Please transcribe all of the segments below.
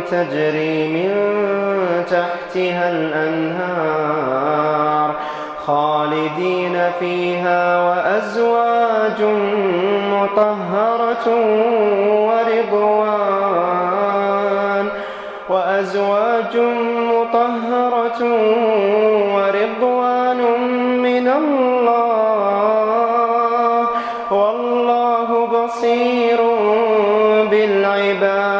تجري من تحتها الأنهار خالدين فيها وأزواج مطهرة ورضوان وأزواج مطهرة ورضوان من الله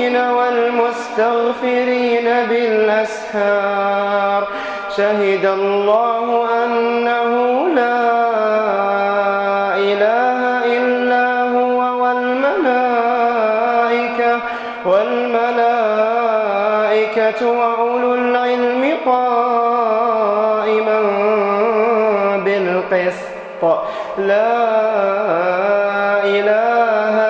التائبين والمستغفرين بالأسحار شهد الله أنه لا إله إلا هو والملائكة والملائكة وأولو العلم قائما بالقسط لا إله إلا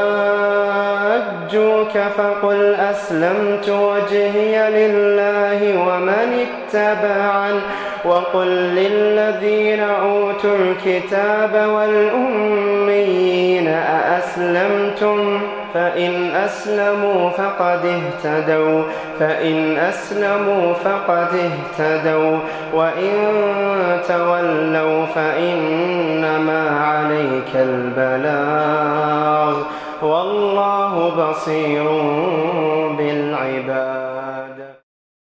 أرجوك فقل أسلمت وجهي لله ومن اتبعا وقل للذين أوتوا الكتاب والأمين أأسلمتم فإن أسلموا فقد اهتدوا فإن أسلموا فقد اهتدوا وإن تولوا فإنما عليك البلاغ والله بصير بالعباد.